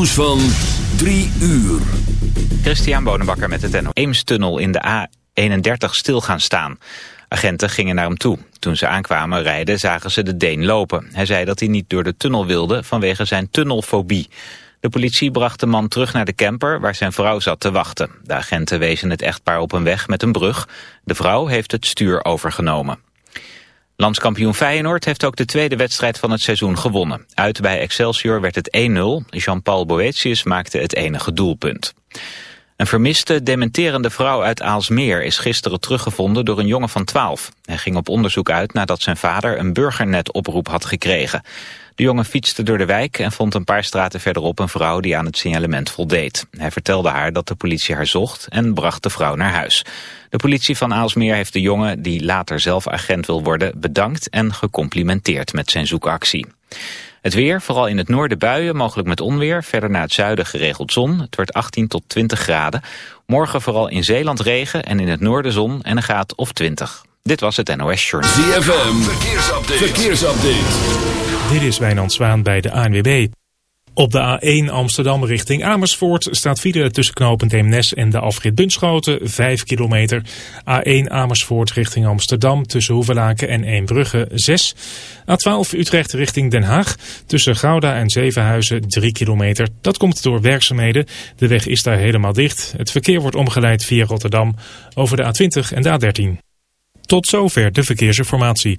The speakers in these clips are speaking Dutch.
nieuws van 3 uur. Christian Bonenbakker met het NO. Eemstunnel in de A31 stil gaan staan. Agenten gingen naar hem toe. Toen ze aankwamen rijden zagen ze de Deen lopen. Hij zei dat hij niet door de tunnel wilde vanwege zijn tunnelfobie. De politie bracht de man terug naar de camper waar zijn vrouw zat te wachten. De agenten wezen het echtpaar op een weg met een brug. De vrouw heeft het stuur overgenomen. Landskampioen Feyenoord heeft ook de tweede wedstrijd van het seizoen gewonnen. Uit bij Excelsior werd het 1-0. Jean-Paul Boetius maakte het enige doelpunt. Een vermiste, dementerende vrouw uit Aalsmeer is gisteren teruggevonden door een jongen van 12. Hij ging op onderzoek uit nadat zijn vader een burgernetoproep had gekregen. De jongen fietste door de wijk en vond een paar straten verderop een vrouw die aan het signalement voldeed. Hij vertelde haar dat de politie haar zocht en bracht de vrouw naar huis. De politie van Aalsmeer heeft de jongen, die later zelf agent wil worden, bedankt en gecomplimenteerd met zijn zoekactie. Het weer, vooral in het noorden buien, mogelijk met onweer. Verder naar het zuiden geregeld zon. Het wordt 18 tot 20 graden. Morgen vooral in Zeeland regen en in het noorden zon en een graad of 20. Dit was het NOS Journal. ZFM, verkeersupdate. verkeersupdate. Dit is Wijnand Zwaan bij de ANWB. Op de A1 Amsterdam richting Amersfoort staat file tussen knooppunt Eemnes en de afrit Bunschoten 5 kilometer. A1 Amersfoort richting Amsterdam tussen Hoevelaken en Eembrugge 6. A12 Utrecht richting Den Haag tussen Gouda en Zevenhuizen 3 kilometer. Dat komt door werkzaamheden. De weg is daar helemaal dicht. Het verkeer wordt omgeleid via Rotterdam over de A20 en de A13. Tot zover de verkeersinformatie.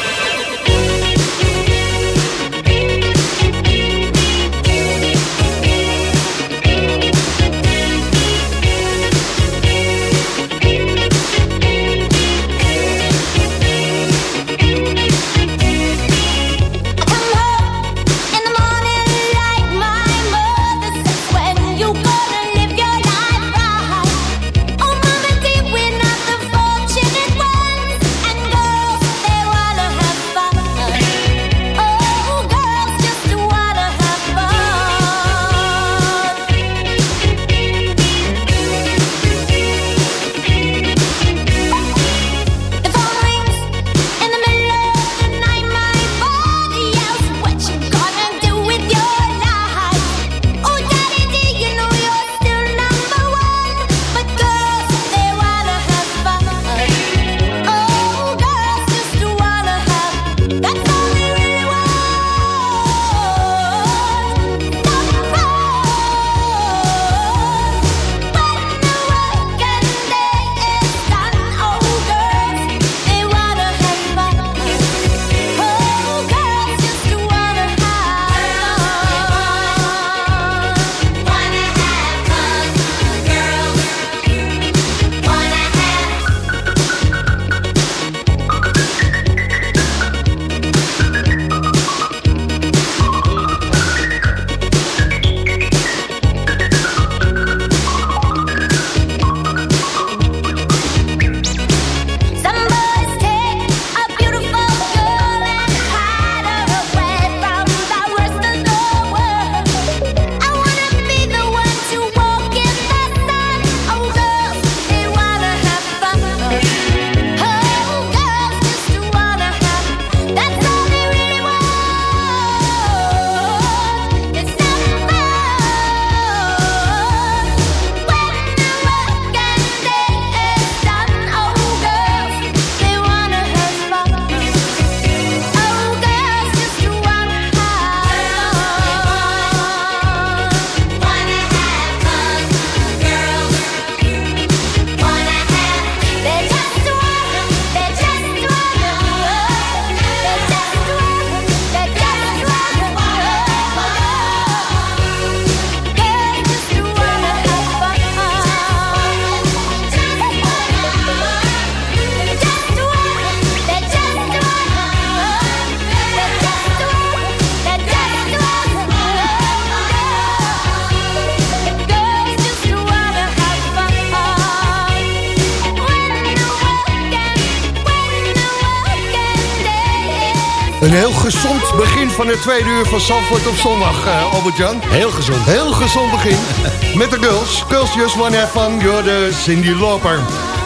Tweede uur van Zandvoort op zondag, uh, Albert-Jan. Heel gezond. Heel gezond begin. Met de girls. Girls just one have fun. You're Cindy Loper.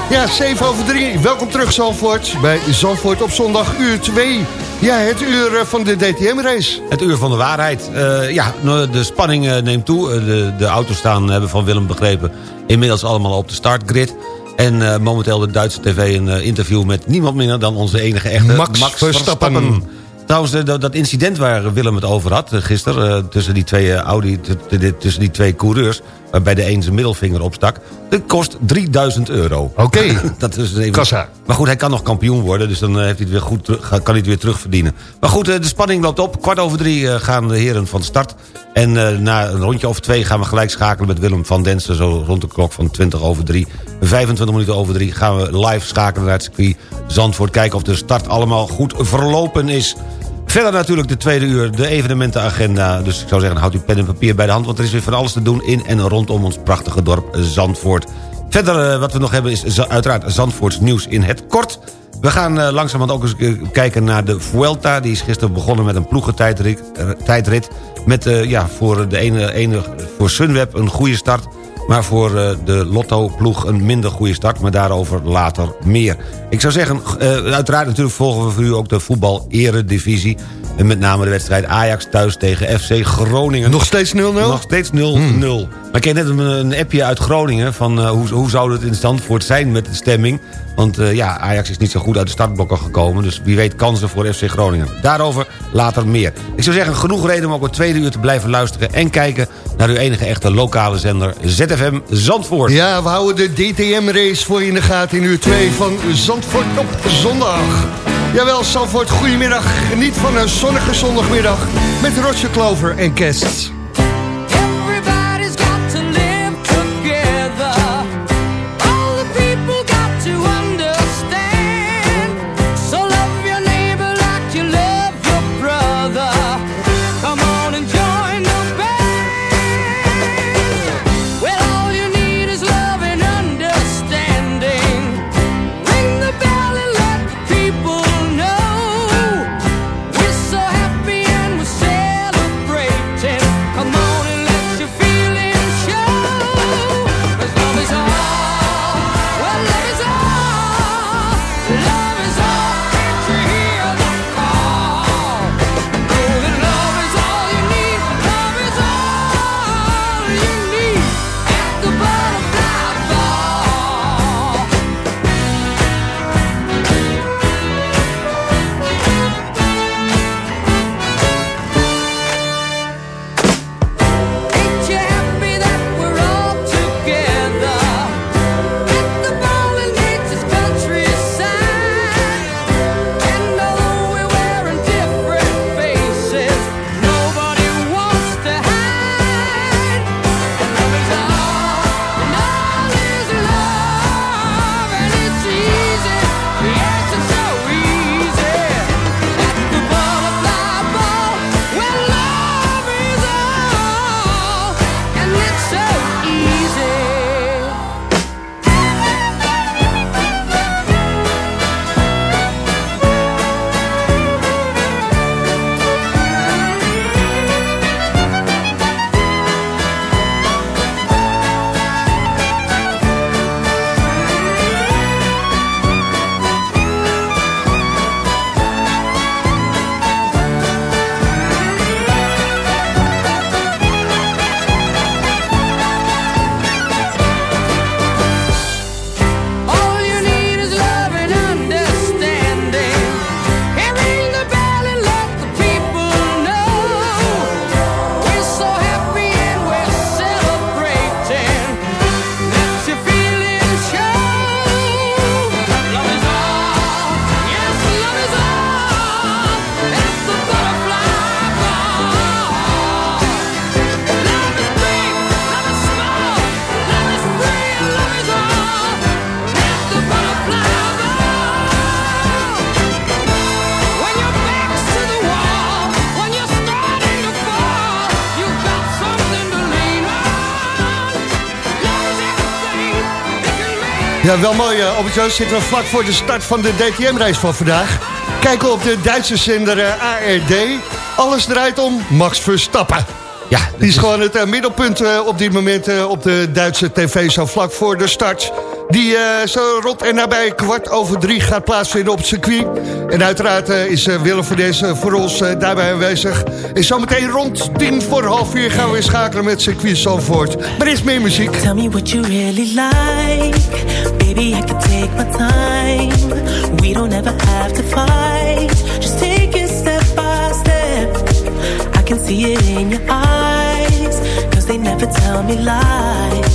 Ja, 7 over 3. Welkom terug Zandvoort. Bij Zandvoort op zondag uur 2. Ja, het uur eh, van de DTM-race. Het uur van de waarheid. Uh, ja, nou, de spanning uh, neemt toe. De, de auto's staan, hebben van Willem begrepen... inmiddels allemaal op de startgrid. En uh, momenteel de Duitse tv een interview met niemand minder... dan onze enige echte Max, Max Verstappen. Verstappen. Trouwens, dat, dat, incident waar Willem het over had gisteren... tussen die twee Audi, tussen die twee coureurs waarbij de een zijn middelvinger opstak. Dat kost 3000 euro. Oké, dat is even... Kassa. Maar goed, hij kan nog kampioen worden, dus dan eh, heeft hij het weer goed kan hij het weer terugverdienen. Maar goed, eh, de spanning loopt op. Kwart over drie eh, gaan de heren van start. En na een rondje of twee gaan we gelijk schakelen met Willem van Densen... zo rond de klok van 20 over drie. 25 minuten over drie gaan we live schakelen naar het circuit Zandvoort. Kijken of de start allemaal goed verlopen is. Verder natuurlijk de tweede uur, de evenementenagenda. Dus ik zou zeggen, houd uw pen en papier bij de hand... want er is weer van alles te doen in en rondom ons prachtige dorp Zandvoort. Verder uh, wat we nog hebben is uiteraard Zandvoorts nieuws in het kort. We gaan uh, langzamerhand ook eens kijken naar de Vuelta. Die is gisteren begonnen met een ploegentijdrit. tijdrit met ja, voor, de ene, ene, voor Sunweb een goede start... Maar voor eh, de Lotto-ploeg een minder goede start. Maar daarover later meer. Ik zou zeggen, eh, uiteraard natuurlijk volgen we voor u ook de voetbal-eredivisie. En met name de wedstrijd Ajax thuis tegen FC Groningen. Nog steeds 0-0? Nog steeds 0-0. Hmm. Maar ik kreeg net een, appje uit Groningen... van uh, hoe, hoe zou het in Zandvoort zijn met de stemming. Want uh, ja, Ajax is niet zo goed uit de startblokken gekomen. Dus wie weet kansen voor FC Groningen. Daarover later meer. Ik zou zeggen, genoeg reden om ook een tweede uur te blijven luisteren... en kijken naar uw enige echte lokale zender ZFM Zandvoort. Ja, we houden de DTM-race voor in de gaten in uur 2 van Zandvoort op zondag. Jawel, Zandvoort, goedemiddag. Geniet van een zonnige zondagmiddag met Roger Clover en Kerst. Ja, wel mooi. Uh, Albert Joost zitten we vlak voor de start van de DTM-race van vandaag. Kijken op de Duitse zender eh, ARD. Alles draait om Max Verstappen. Ja, Die is gewoon het eh, middelpunt eh, op dit moment eh, op de Duitse tv, zo vlak voor de start. Die eh, zo rot en nabij kwart over drie gaat plaatsvinden op het circuit. En uiteraard eh, is eh, Willem van deze voor ons daarbij aanwezig. En zometeen rond tien voor half vier gaan we weer schakelen met circuit Zandvoort. Maar er is meer muziek. Tell me what you really like. Baby, I can take my time. We don't ever have to fight. Just take it step by step. I can see it in your eyes. Cause they never tell me lies.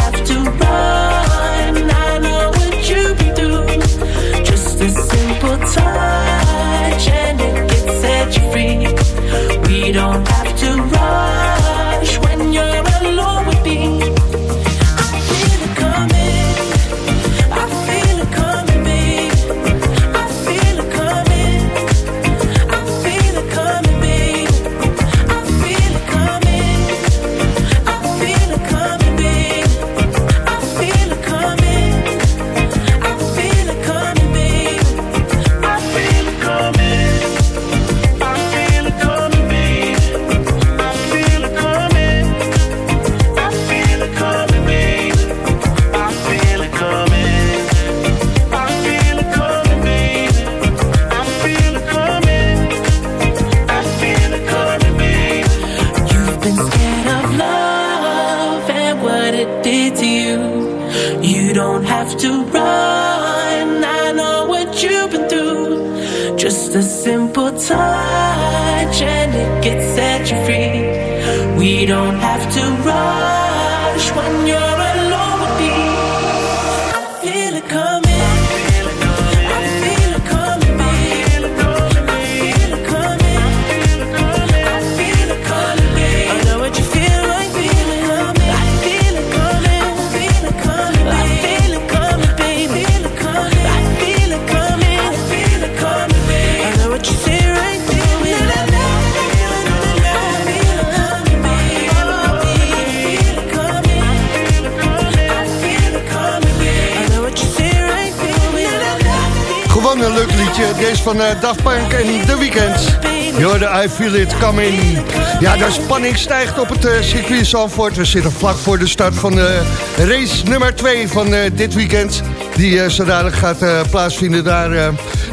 don't have Deze van eh, Daft Punk en The Weeknd. Je hoorde I Feel It Coming. Ja, de spanning stijgt op het eh, circuit Zandvoort. We zitten vlak voor de start van de race nummer 2 van eh, dit weekend. Die zo dadelijk gaat plaatsvinden daar.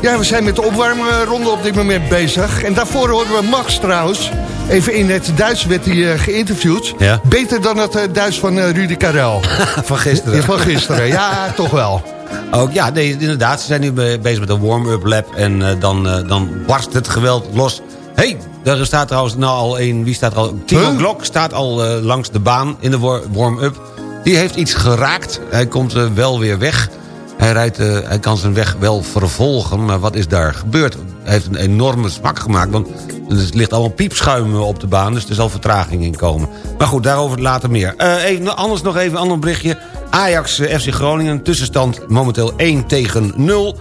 ja, we zijn met de opwarmronde op dit moment bezig. En daarvoor horen we Max trouwens. Even in het Duits werd hij eh, geïnterviewd. Ja. Beter dan het eh, Duits van eh, Rudy Karel. van gisteren. Van gisteren, ja, toch wel. Ook, ja, nee, inderdaad. Ze zijn nu be- bezig met een warm-up lap. En dan, dan barst het geweld los. hey, daar staat trouwens nou al een... Wie staat er al? Timo Huh? Glock staat al langs de baan in de war- warm-up. Die heeft iets geraakt. Hij komt wel weer weg. Hij, rijdt, hij kan zijn weg wel vervolgen. Maar wat is daar gebeurd? Heeft een enorme smak gemaakt. Want er ligt allemaal piepschuim op de baan. Dus er zal vertraging in komen. Maar goed, daarover later meer. Eh, even, anders nog even een ander berichtje. Ajax eh, FC Groningen. Tussenstand momenteel 1 tegen 0.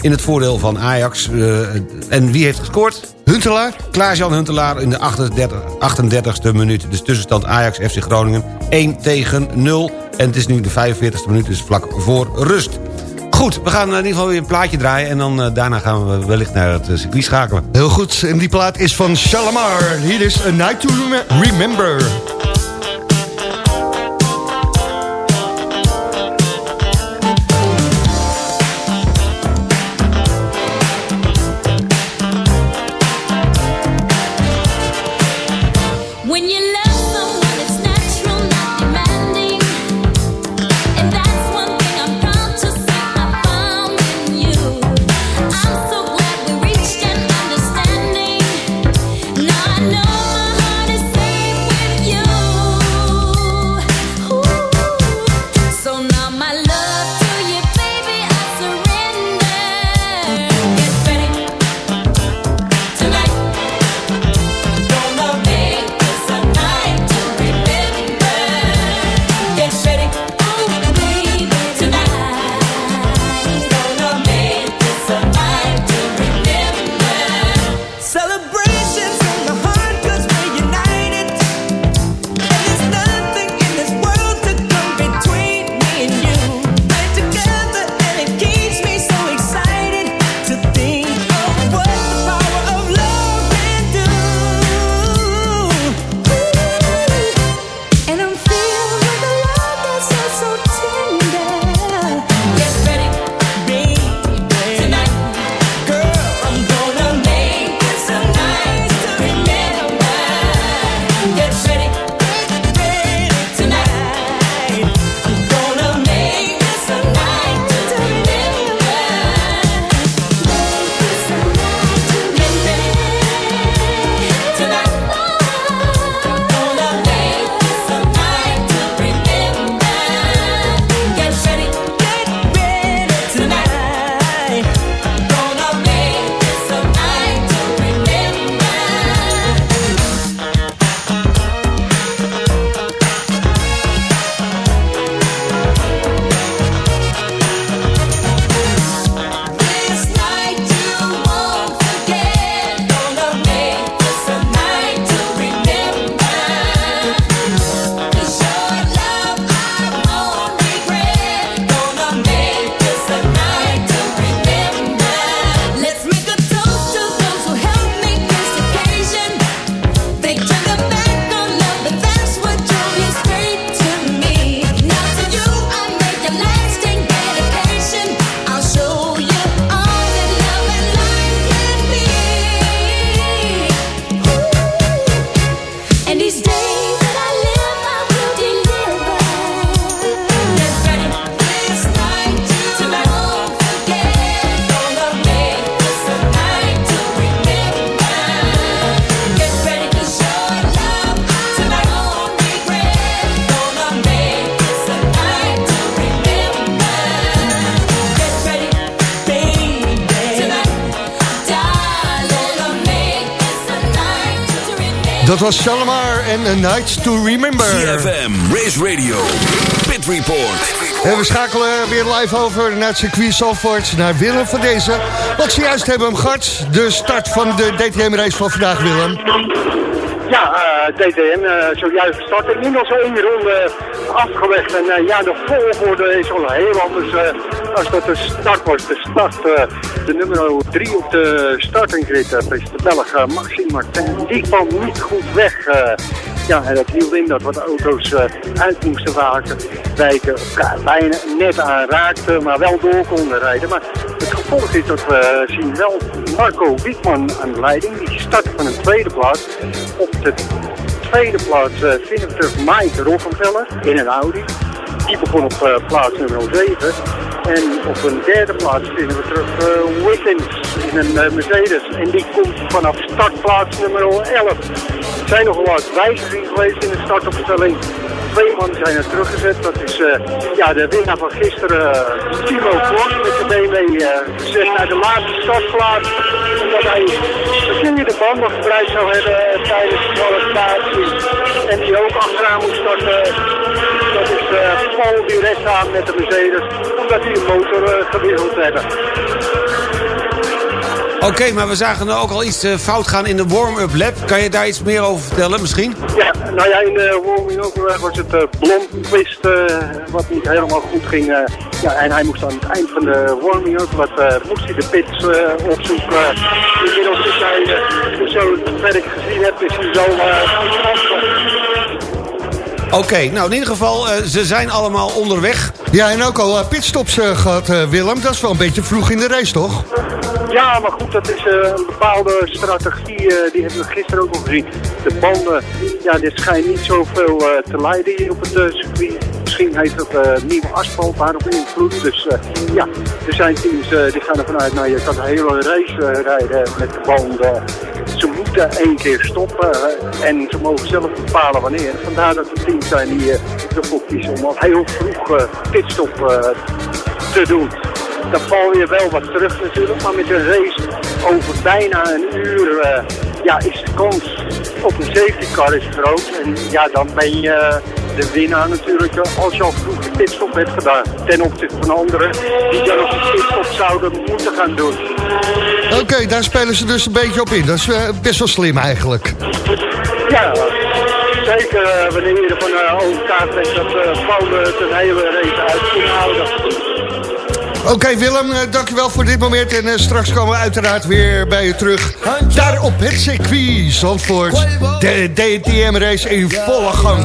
In het voordeel van Ajax. Eh, en wie heeft gescoord? Huntelaar? Klaas-Jan Huntelaar in de 38, 38ste minuut. Dus tussenstand Ajax FC Groningen 1 tegen 0. En het is nu de 45ste minuut, dus vlak voor rust. Goed, we gaan in ieder geval weer een plaatje draaien... en dan eh, daarna gaan we wellicht naar het eh, circuit schakelen. Heel goed, en die plaat is van Shalamar. Hier is A Night to Rem- Remember. Was Shalamar en A Night to Remember. CFM, Race Radio, Pit Report. En we schakelen weer live over naar het circuit Zalvoort, naar Willem van deze. Want zojuist hebben we hem gehad, de start van de DTM-race van vandaag, Willem. Ja, eh, DTM eh, zojuist gestart. Inmiddels één ronde afgelegd. En eh, ja, de volgorde is al heel anders eh, als dat de start was. De start, eh, de nummer drie op de startinggrid, dat is de Belg uh, Maxime Martin. Die kwam niet goed weg. eh. ja, en dat hield in dat wat auto's eh, uit moesten waken, wijken, elkaar bijna net aan raakten, maar wel door konden rijden. Maar het gevolg is dat we zien wel Marco Wiekman aan de leiding. Die start van een tweede plaats. Op de tweede plaats eh, vinden we terug Mike Roggenveller in een Audi. Die begon op eh, plaats nummer 7. En op een derde plaats vinden we terug eh Wiggins in een eh, Mercedes. En die komt vanaf startplaats nummer 11. Er zijn nogal wat wijzigingen geweest in de startopstelling. Twee man zijn er teruggezet. Dat is eh, ja, de winnaar van gisteren, Timo Klok met de BMW gezet naar de laatste startplaats. Omdat hij verkeerde banden gebruikt zou hebben tijdens de kwalificatie. En die ook achteraan moet starten. Eh Paul die rechts aan met de Mercedes. Omdat die de motor eh, gewisseld hebben. Oké, maar we zagen er ook al iets eh, fout gaan in de warm-up lab. Kan je daar iets meer over vertellen misschien? Ja, nou ja, in de warming-up was het uh, Blomqvist eh, wat niet helemaal goed ging. eh, ja, en hij moest aan het eind van de warming-up, wat eh, moest hij de pits eh, opzoeken. Inmiddels is hij, uh, zo ver ik gezien heb, is hij zo uh, Oké, nou in ieder geval, eh, ze zijn allemaal onderweg. Ja, en ook al eh, pitstops eh, gehad, eh, Willem. Dat is wel een beetje vroeg in de race, toch? Ja, maar goed, dat is eh, een bepaalde strategie. eh, die hebben we gisteren ook nog gezien. De banden, ja, dit schijnt niet zoveel eh, te leiden hier op het circuit. Misschien heeft het nieuwe asfalt daarop invloed. Dus ja, er zijn teams die gaan ervan uit, nou je kan de hele race rijden met de banden. Ze moeten één keer stoppen en ze mogen zelf bepalen wanneer. Vandaar dat er teams zijn die ervoor kiezen om al heel vroeg pitstop te doen. Dan val je wel wat terug natuurlijk, maar met een race over bijna een uur eh, ja, is de kans op een safety car is groot. En ja, dan ben je eh, de winnaar natuurlijk eh, als je al vroeg de pitstop hebt gedaan. Ten opzichte van anderen die dan ook een pitstop zouden moeten gaan doen. Oké, daar spelen ze dus een beetje op in. Dat is best wel slim eigenlijk. Ja, zeker eh, wanneer je ervan uh, overtuigd bent dat uh, Polen het een hele race uit kunnen houden. Oké Willem, eh, dankjewel voor dit moment. En eh, straks komen we uiteraard weer bij je terug. Daar op het circuit Zandvoort. De DTM-race in volle gang.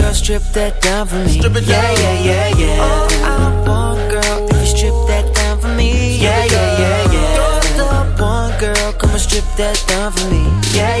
strip that down for me. Strip it yeah, down. yeah, yeah, yeah. All I want, girl, if you strip that down for me. Yeah, yeah, yeah, yeah. You're the one, girl, come and strip that down for me. Yeah, yeah, yeah,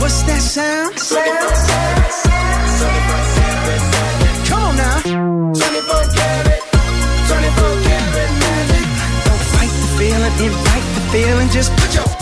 What's that sound? Come on now. 24 karat. 24 karat magic. Don't fight the feeling, invite the feeling. Just put your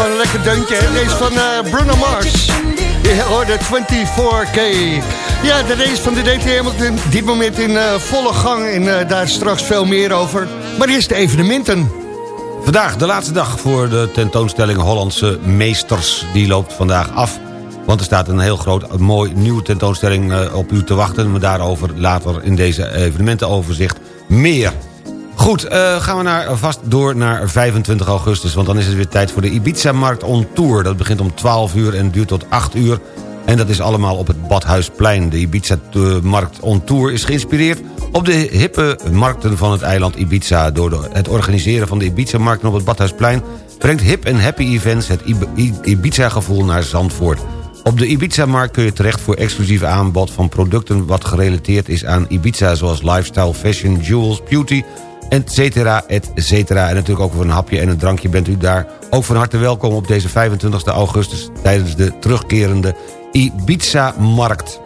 gewoon een lekker deuntje? Deze van eh, Bruno Mars. Je hoorde 24K. Ja, de race van de DTM op dit moment in eh, volle gang. En eh, daar straks veel meer over. Maar eerst de evenementen. Vandaag de laatste dag voor de tentoonstelling Hollandse Meesters. Die loopt vandaag af. Want er staat een heel groot, mooi nieuwe tentoonstelling op u te wachten. Maar daarover later in deze evenementenoverzicht meer. Goed, eh, gaan we naar, vast door naar 25 augustus. Want dan is het weer tijd voor de Ibiza-markt on Tour. Dat begint om 12 uur en duurt tot 8 uur. En dat is allemaal op het Badhuisplein. De Ibiza-markt on Tour is geïnspireerd op de hippe markten van het eiland Ibiza. Door het organiseren van de Ibiza-markten op het Badhuisplein... brengt hip en happy events het Ibiza-gevoel naar Zandvoort. Op de Ibiza-markt kun je terecht voor exclusief aanbod van producten... wat gerelateerd is aan Ibiza, zoals lifestyle, fashion, jewels, beauty et cetera, et cetera. En natuurlijk ook voor een hapje en een drankje bent u daar ook van harte welkom... op deze 25 augustus tijdens de terugkerende Ibiza-markt.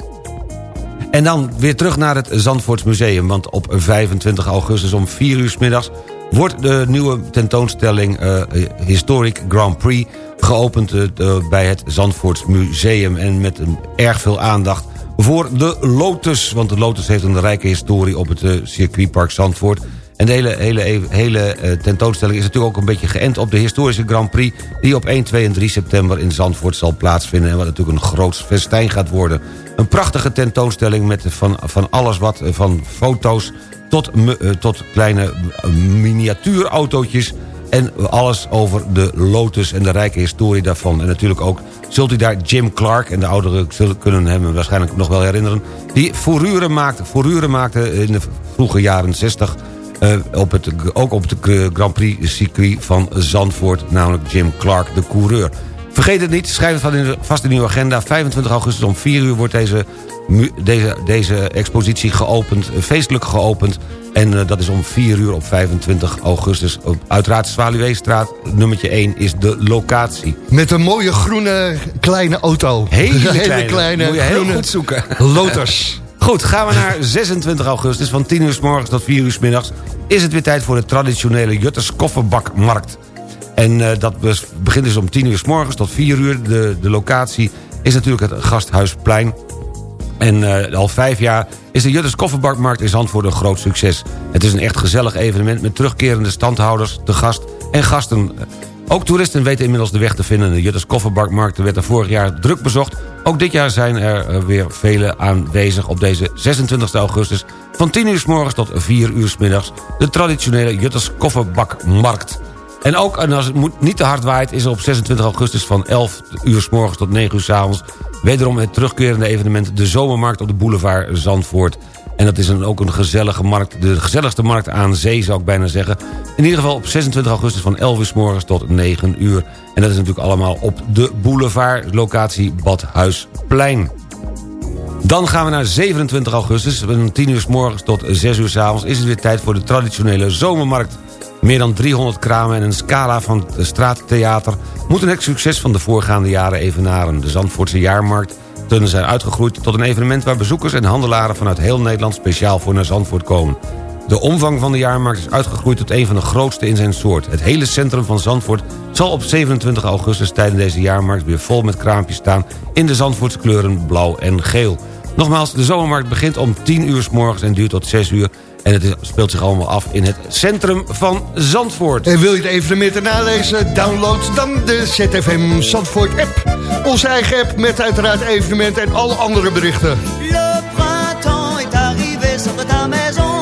En dan weer terug naar het Zandvoorts Museum... want op 25 augustus om 4 uur middags... wordt de nieuwe tentoonstelling eh, Historic Grand Prix... geopend eh, bij het Zandvoorts Museum... en met een erg veel aandacht voor de Lotus. Want de Lotus heeft een rijke historie op het eh, circuitpark Zandvoort... En de hele, hele, hele eh, tentoonstelling is natuurlijk ook een beetje geënt op de historische Grand Prix... die op 1, 2 en 3 september in Zandvoort zal plaatsvinden... en wat natuurlijk een groot festijn gaat worden. Een prachtige tentoonstelling met van, van alles wat, eh, van foto's tot, eh, tot kleine miniatuurautootjes... en alles over de Lotus en de rijke historie daarvan. En natuurlijk ook zult u daar Jim Clark... en de ouderen kunnen hem waarschijnlijk nog wel herinneren... die fourure maakte, maakte in de vroege jaren 60... Eh, op het, ook op het Grand Prix circuit van Zandvoort, namelijk Jim Clark, de coureur. Vergeet het niet, schrijf het vast in uw agenda. 25 augustus om 4 uur wordt deze, deze, deze expositie geopend, eh, feestelijk geopend. En eh, dat is om 4 uur op 25 augustus. Op- Uiteraard Zwaluweestraat, nummertje 1 is de locatie. Met een mooie groene kleine auto. Hele kleine, kleine moet je heel goed zoeken. Lotus. Goed, gaan we naar 26 augustus. Van 10 uur s morgens tot 4 uur s middags... is het weer tijd voor de traditionele Jutters kofferbakmarkt. En eh, dat begint dus om 10 uur s morgens tot 4 uur. De, de locatie is natuurlijk het Gasthuisplein. En eh, al vijf jaar is de Jutters Kofferbakmarkt in Zandvoort een groot succes. Het is een echt gezellig evenement met terugkerende standhouders, te gast en gasten. Ook toeristen weten inmiddels de weg te vinden. De Jutters Kofferbakmarkt werd er vorig jaar druk bezocht. Ook dit jaar zijn er eh, weer vele aanwezig op deze 26 augustus... van 10 uur s morgens tot 4 uur s middags... de traditionele Jutters Kofferbakmarkt. En ook en als het niet te hard waait... is er op 26 augustus van 11 uur s morgens tot 9 uur s avonds... wederom het terugkerende evenement... de Zomermarkt op de boulevard Zandvoort. En dat is een, ook een gezellige markt. De gezelligste markt aan zee, zou ik bijna zeggen. In ieder geval op 26 augustus van 11 uur s morgens tot 9 uur. En dat is natuurlijk allemaal op de boulevard... locatie Badhuisplein. Dan gaan we naar 27 augustus. Van 10 uur s morgens tot 6 uur s avonds is het weer tijd voor de traditionele zomermarkt. Meer dan 300 kramen en een scala van straattheater... moeten het succes van de voorgaande jaren evenaren. De Zandvoortse jaarmarkt zijn uitgegroeid tot een evenement... waar bezoekers en handelaren vanuit heel Nederland speciaal voor naar Zandvoort komen. De omvang van de jaarmarkt is uitgegroeid tot een van de grootste in zijn soort. Het hele centrum van Zandvoort zal op 27 augustus tijdens deze jaarmarkt... weer vol met kraampjes staan in de Zandvoortse kleuren blauw en geel. Nogmaals, de zomermarkt begint om 10 uur s morgens en duurt tot 6 uur... En het speelt zich allemaal af in het centrum van Zandvoort. En wil je het evenementen nalezen? Download dan de ZFM Zandvoort app. Onze eigen app met uiteraard evenementen en alle andere berichten. Le printemps est arrivé sur ta maison.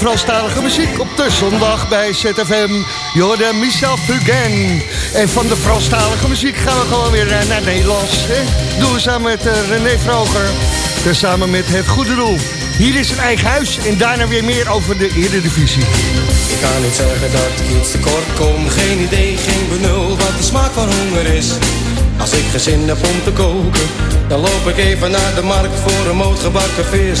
Franstalige muziek op de zondag bij ZFM. Je hoorde Michel Fugain. En van de Franstalige muziek gaan we gewoon weer eh, naar het Nederlands. Doen we samen met eh, René Vroger. Samen met Het Goede Doel. Hier is een eigen huis en daarna weer meer over de Eredivisie. Ik kan niet zeggen dat ik iets tekort kom. Geen idee, geen benul wat de smaak van honger is. Als ik geen zin heb om te koken, dan loop ik even naar de markt voor een moot gebakken vis.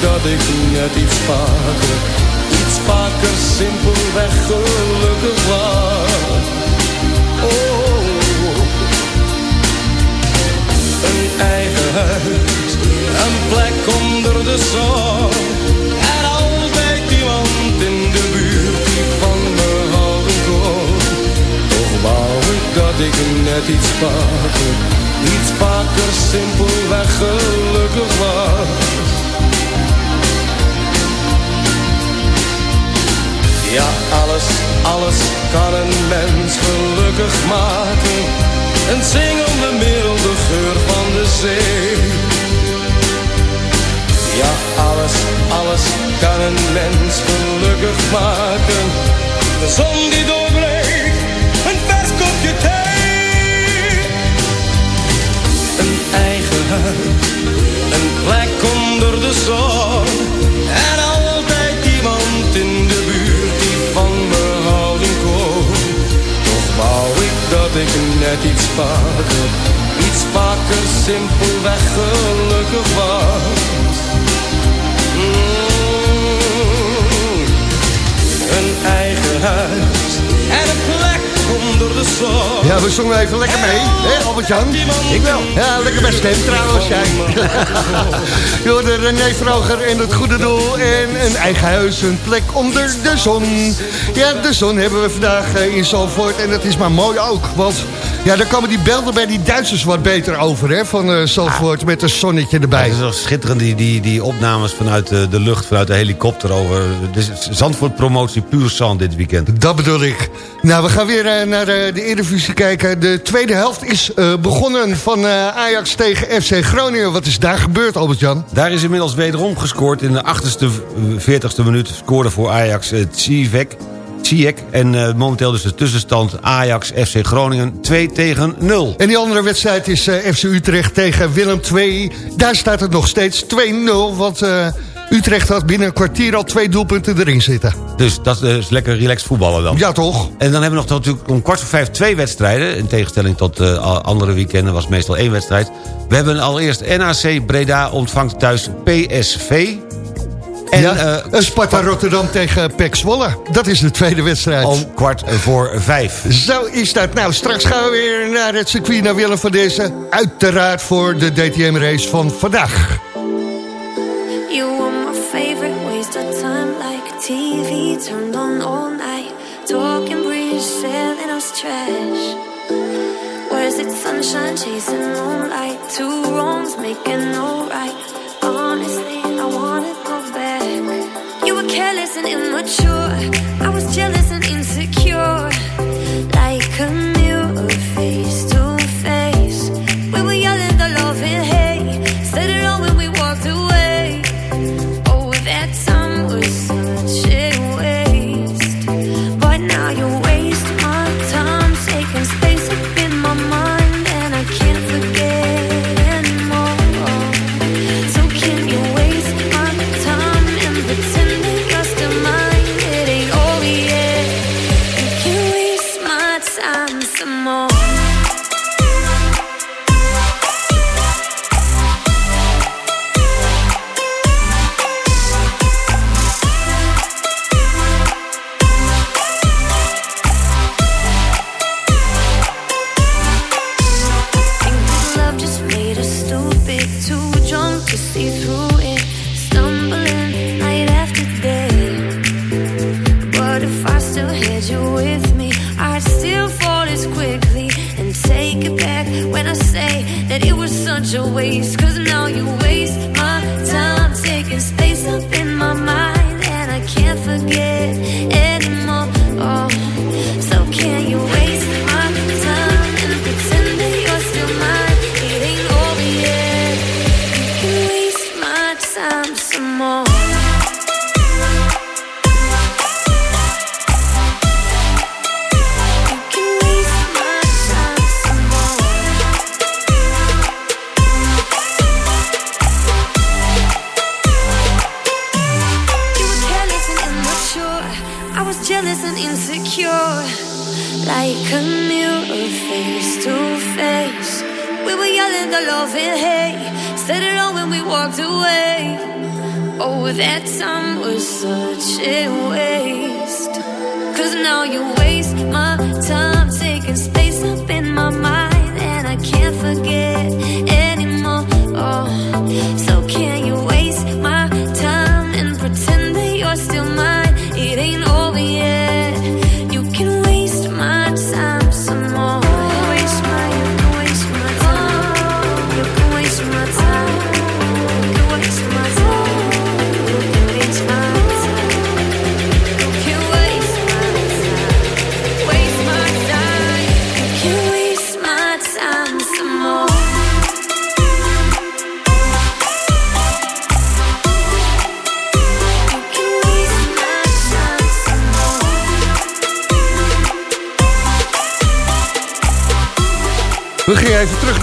dat ik net iets vaker, iets vaker simpelweg gelukkig was. Oh, een eigen huis, een plek onder de zon. En altijd iemand in de buurt die van me houden. Toch wou ik dat ik net iets vaker, iets vaker simpelweg gelukkig was. Ja, alles, alles kan een mens gelukkig maken. Een zingende milde geur van de zee. Ja, alles, alles kan een mens gelukkig maken. De zon die doorbreekt, een vers kopje thee. Een eigen huis, een plek onder de zon. En altijd iemand in de ik net iets vaker, iets vaker simpelweg gelukkig was. Ja, we zongen even lekker mee. Hé, Albert-Jan? Ik wel. Ja, lekker bij stem trouwens, jij. Je hoorde René Vroger en het goede doel en een eigen huis, een plek onder de zon. Ja, de zon hebben we vandaag eh, in Zalvoort en dat is maar mooi ook. Want ja, daar komen die beelden bij die Duitsers wat beter over, hè, van eh Zalvoort met een zonnetje erbij. Het is toch schitterend, die, die, die opnames vanuit de, de lucht, vanuit de helikopter over... Dus Zandvoort promotie puur zand dit weekend. Dat bedoel ik. Nou, we gaan weer eh, naar eh, de Eredivisie kijken. De tweede helft is eh, begonnen van eh, Ajax tegen FC Groningen. Wat is daar gebeurd, Albert-Jan? Daar is inmiddels wederom gescoord. In de 48e, 40ste minuut scoorde voor Ajax uh, Ziyech. En eh, momenteel dus de tussenstand Ajax FC Groningen 2 tegen 0. En die andere wedstrijd is eh, FC Utrecht tegen Willem II. Daar staat het nog steeds 2-0, want eh, Utrecht had binnen een kwartier al twee doelpunten erin zitten. Dus dat is lekker relaxed voetballen dan. Ja, toch? En dan hebben we nog natuurlijk om kwart voor vijf twee wedstrijden. In tegenstelling tot a- andere weekenden was het meestal één wedstrijd. We hebben allereerst NAC Breda ontvangt thuis PSV. En, ja, eh, een Sparta Rotterdam tegen PEC Zwolle. Dat is de tweede wedstrijd. Om kwart voor vijf. Zo is dat. Nou, straks gaan we weer naar het circuit naar Willem van deze. Uiteraard voor de DTM-race van vandaag. You were my favorite waste of time, like TV turned on all night. Talking bridge, selling us trash. Where's it sunshine chasing moonlight? Two wrongs making no right. Careless and immature. I was jealous and insecure. Walked away. Oh, that time was such a waste. Cause now you waste my time taking space up in my mind. And I can't forget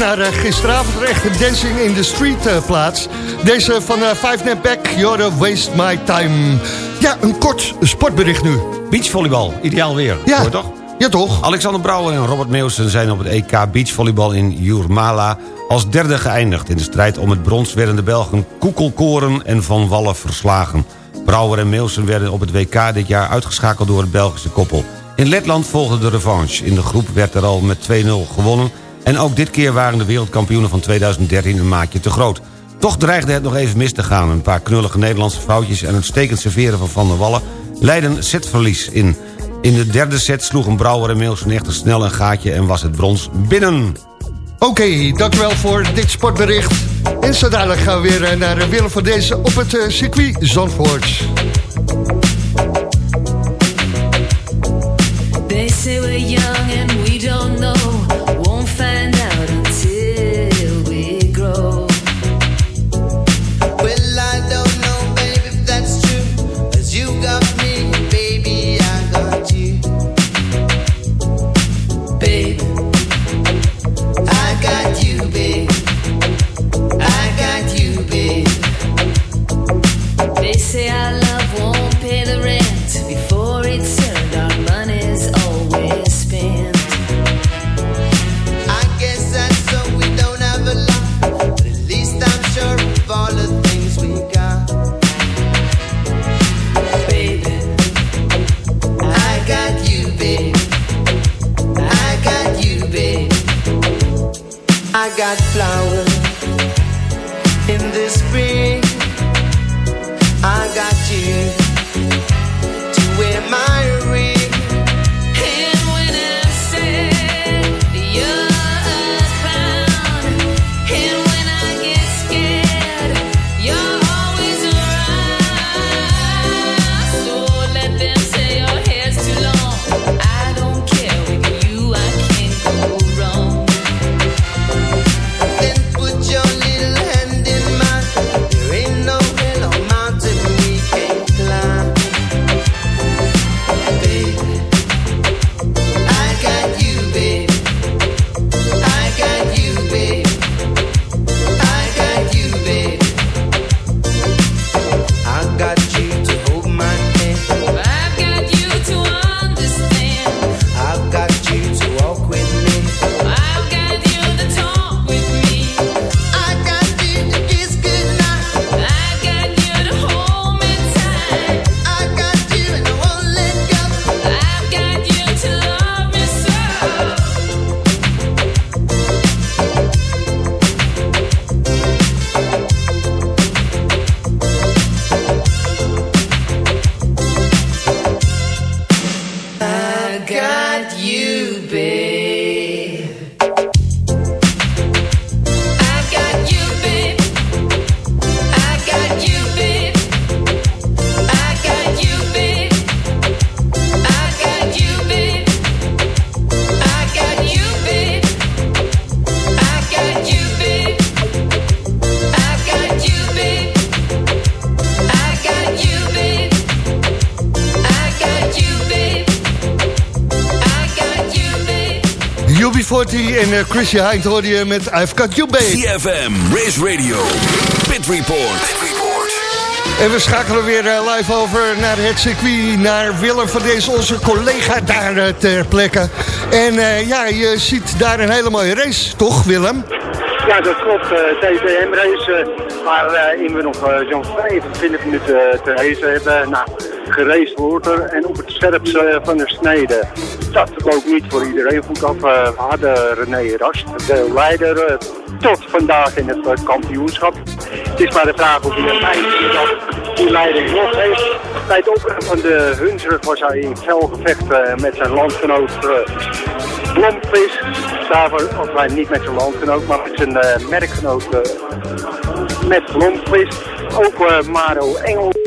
naar eh, gisteravond. De echte Dancing in the Street eh, plaats. Deze van eh, Five Net Back, You're Waste My Time. Ja, een kort sportbericht nu. Beachvolleybal, ideaal weer. Ja. Hoor toch? Ja, toch? Alexander Brouwer en Robert Meeuwsen zijn op het EK Beachvolleybal in Jurmala als derde geëindigd. In de strijd om het brons werden de Belgen Koekelkoren en Van Wallen verslagen. Brouwer en Meeuwsen werden op het WK dit jaar uitgeschakeld door het Belgische koppel. In Letland volgde de revanche. In de groep werd er al met 2-0 gewonnen. En ook dit keer waren de wereldkampioenen van 2013 een maatje te groot. Toch dreigde het nog even mis te gaan. Een paar knullige Nederlandse foutjes en het stekend serveren van Van der Wallen... leidden setverlies in. In de derde set sloegen Brouwer en Meelsen echter snel een gaatje... en was het brons binnen. Oké, dankjewel voor dit sportbericht. En zo dadelijk gaan we weer eh, naar Willem van deze op het eh, circuit Zandvoort. They say we're young and we en eh, Chrissy Hind hoorde je met I've Got You Babe. CFM, Race Radio, Pit Report. En we schakelen weer eh, live over naar het circuit, naar Willem van deze, onze collega daar eh, ter plekke. En eh, ja, je ziet daar een hele mooie race, toch Willem? Ja, dat klopt. eh TVM-race, waarin we nog eh, zo'n 25 minuten te racen hebben. Nou, geraced wordt er en op het scherpst eh, van de snede. Dat loopt niet voor iedereen goed af. Eh, we hadden René Rast, de leider, eh, tot vandaag in het eh, kampioenschap. Het is maar de vraag of hij uiteindelijk die leiding nog heeft. Bij het opruimen van de Hunsrug was hij in fel gevecht met zijn landgenoot Blomqvist. Daarvoor, of hij niet met zijn landgenoot, maar met zijn merkgenoot met Blomqvist. Ook Maro Engel.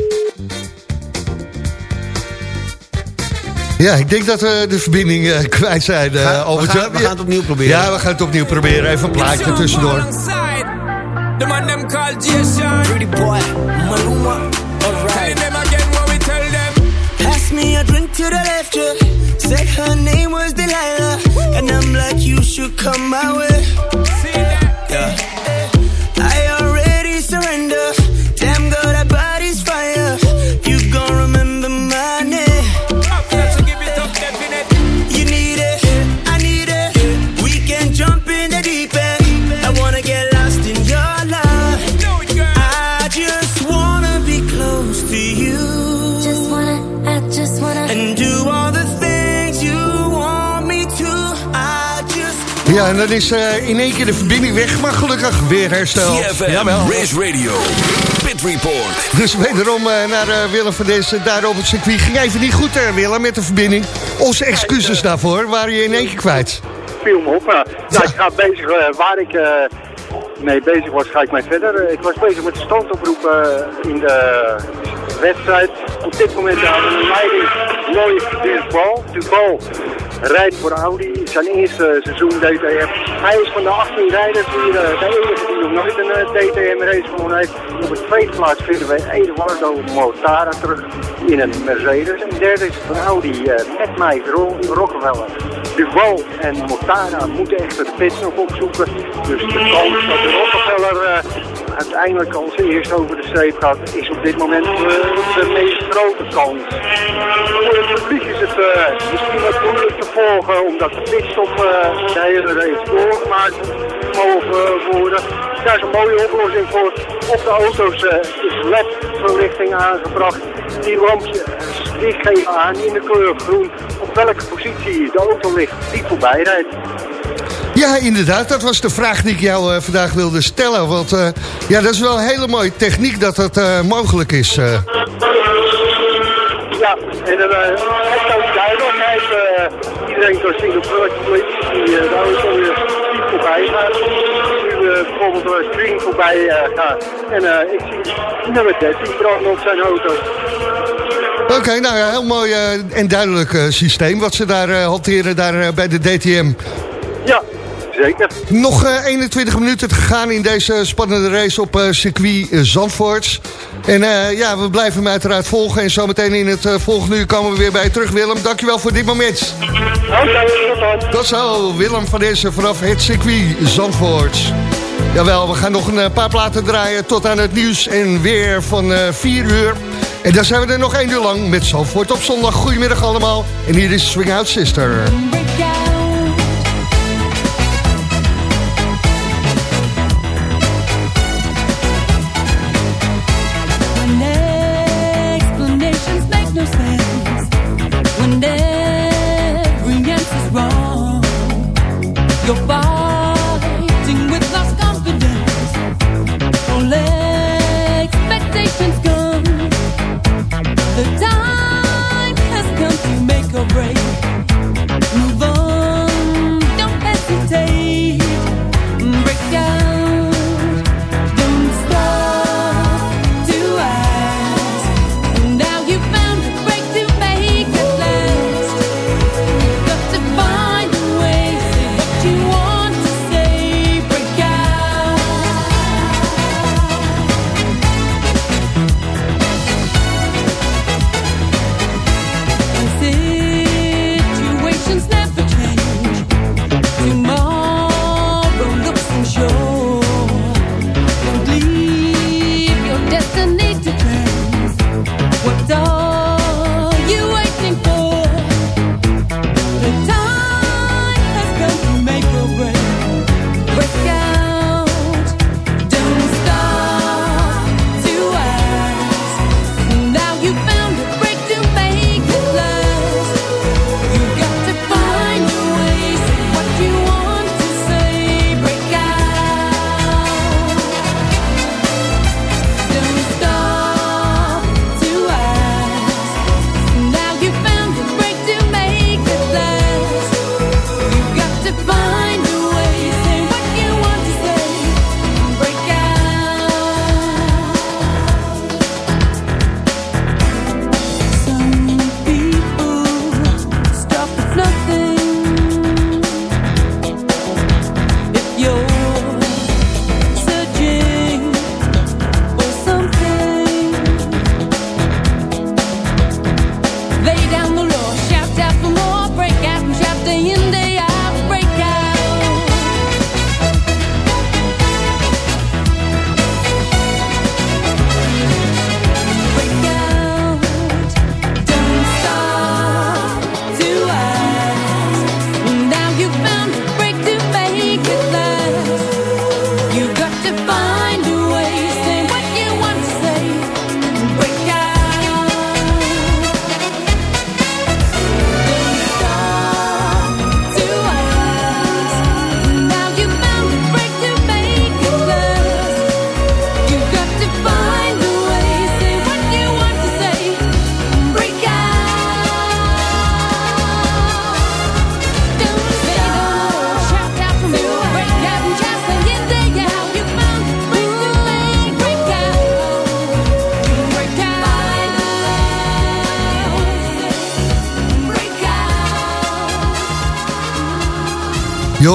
Ja, ik denk dat we de verbinding eh, kwijt zijn, eh Ga- we gaan- Jan. we gaan het opnieuw proberen. Ja, we gaan het opnieuw proberen. Even een plaatje tussendoor. The man them called Jason. Pretty boy, Maluma. Alright. Tell them again what we tell them. Pass me a drink to the left, yeah. Said her name was Delilah. And I'm like, you should come my way. Ja, en dan is eh, in één keer de verbinding weg, maar gelukkig weer hersteld. CFM, Jawel. Race Radio, Pit Report. Dus wederom eh, naar eh, Willem van deze daar op het circuit. Ging even niet goed, Willem, met de verbinding. Onze excuses daarvoor, waren je in één keer kwijt. viel me op. Maar, nou, ik ga bezig waar ik eh, mee bezig was, ga ik mee verder. Ik was bezig met de standoproep eh, in de wedstrijd. Op dit moment hadden we een leiding Loïc Duval. Duval rijdt voor Audi. Zijn eerste seizoen DTM. Hij is van de 18 rijders hier eh, de enige die nog nooit een eh, DTM-race gewonnen heeft. Op het tweede plaats vinden wij Eduardo Mortara terug in een Mercedes. En derde is van Audi eh, met mij, Ro Rockefeller. Duval en Mortara moeten echt de pit nog opzoeken. Dus de kans dat de Rockefeller uiteindelijk als eerste over de streep gaat, is op dit moment de meest grote kans. Voor het publiek is het eh, misschien wat moeilijk te volgen, omdat de pitstop eh, de hele race doorgemaakt mogen worden. Daar is een mooie oplossing voor. Op de auto's eh, is LED-verlichting aangebracht. Die lampjes die geven aan in de kleur groen op welke positie de auto ligt die voorbij rijdt. Ja, inderdaad. Dat was de vraag die ik jou eh, vandaag wilde stellen. Want eh, ja, dat is wel een hele mooie techniek dat dat eh, mogelijk is. Ja, en dan het ook duidelijkheid. iedereen kan zien de auto weer niet voorbij gaat. Nu bijvoorbeeld een string voorbij gaat. En ik zie nummer 13 branden op zijn auto. Oké, nou ja, heel mooi en duidelijk systeem wat ze daar hanteren daar, bij de DTM. Ja, zeker. Nog eh, 21 minuten te gaan in deze spannende race op eh, circuit eh, Zandvoort. En eh, ja, we blijven hem uiteraard volgen. En zometeen in het eh, volgende uur komen we weer bij je terug, Willem. Dankjewel voor dit moment. Oké, tot zo. Willem van deze vanaf het circuit Zandvoort. Jawel, we gaan nog een eh, paar platen draaien tot aan het nieuws en weer van eh 4 uur. En dan zijn we er nog één uur lang met Zandvoort op zondag. Goedemiddag allemaal. En hier is Swing Out Sister.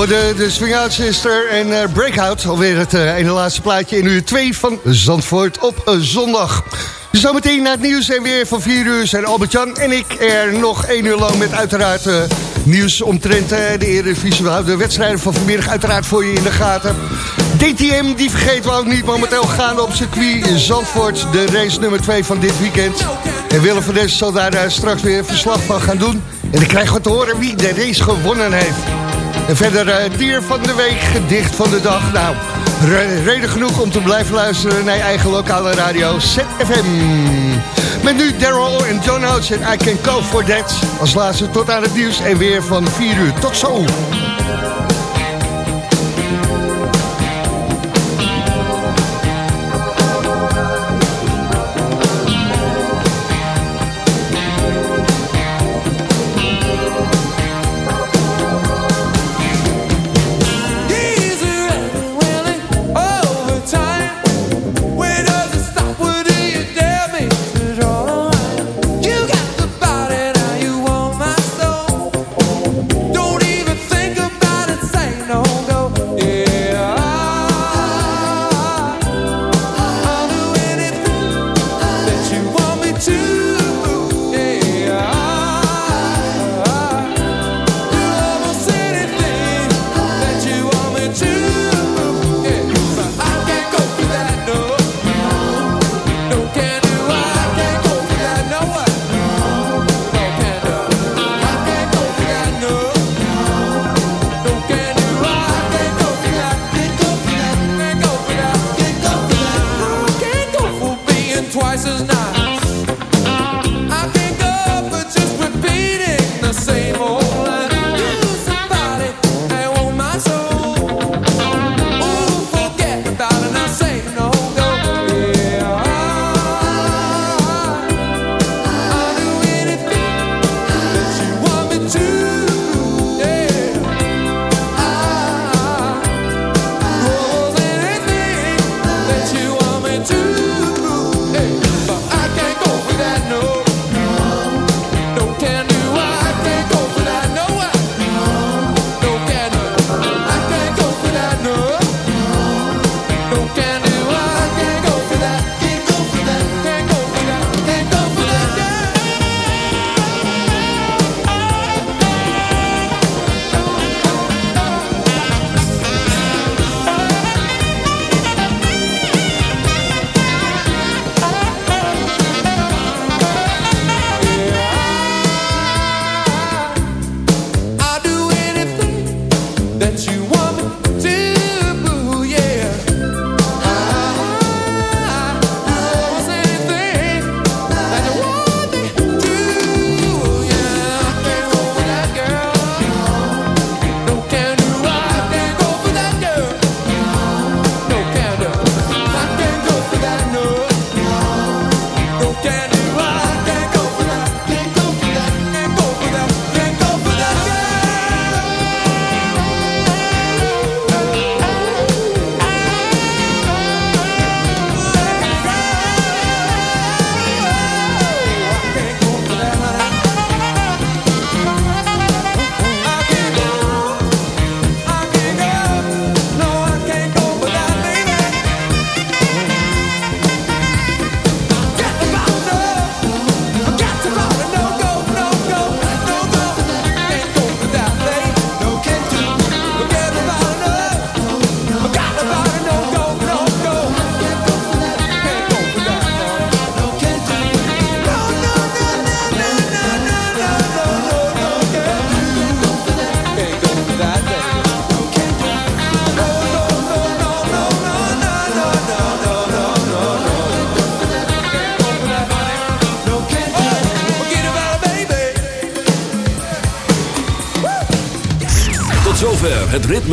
De, Swing Out Sister en eh, Breakout. Alweer het eh, ene laatste plaatje in uur 2 van Zandvoort op eh, zondag. Zometeen na het nieuws en weer van 4 uur zijn Albert-Jan en ik er nog 1 uur lang met uiteraard nieuws omtrent de Eredivisie. We houden de wedstrijden van vanmiddag uiteraard voor je in de gaten. DTM, die vergeten we ook niet. Momenteel gaande op circuit Zandvoort, de race nummer 2 van dit weekend. En Willem van Des zal daar straks weer verslag van gaan doen. En dan krijgen we te horen wie de race gewonnen heeft. En verder eh, dier van de week, gedicht van de dag. Nou, re- reden genoeg om te blijven luisteren naar je eigen lokale radio ZFM. Met nu Daryl en John Oates en I Can Go For That. Als laatste tot aan het nieuws en weer van 4 uur. Tot zo!